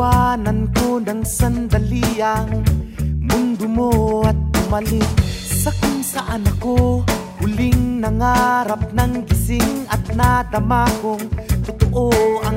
iwanan ko ng sandali ang mundo mo at bumalik sa kung saan ako. Huling nangarap ng gising at nadama kong totoo ang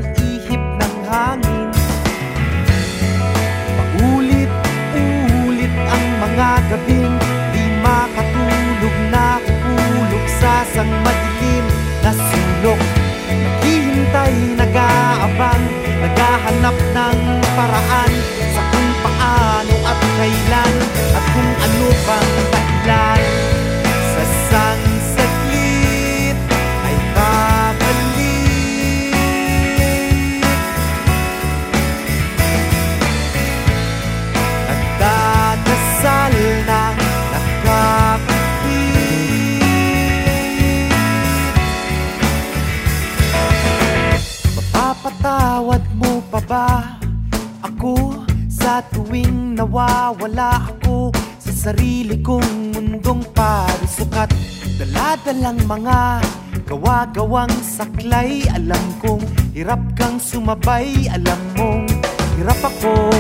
ba? Ako sa tuwing nawawala ako sa sarili kong mundong parisukat. Daladalang mga gawa-gawang saklay Alam kong hirap kang sumabay Alam mong hirap ako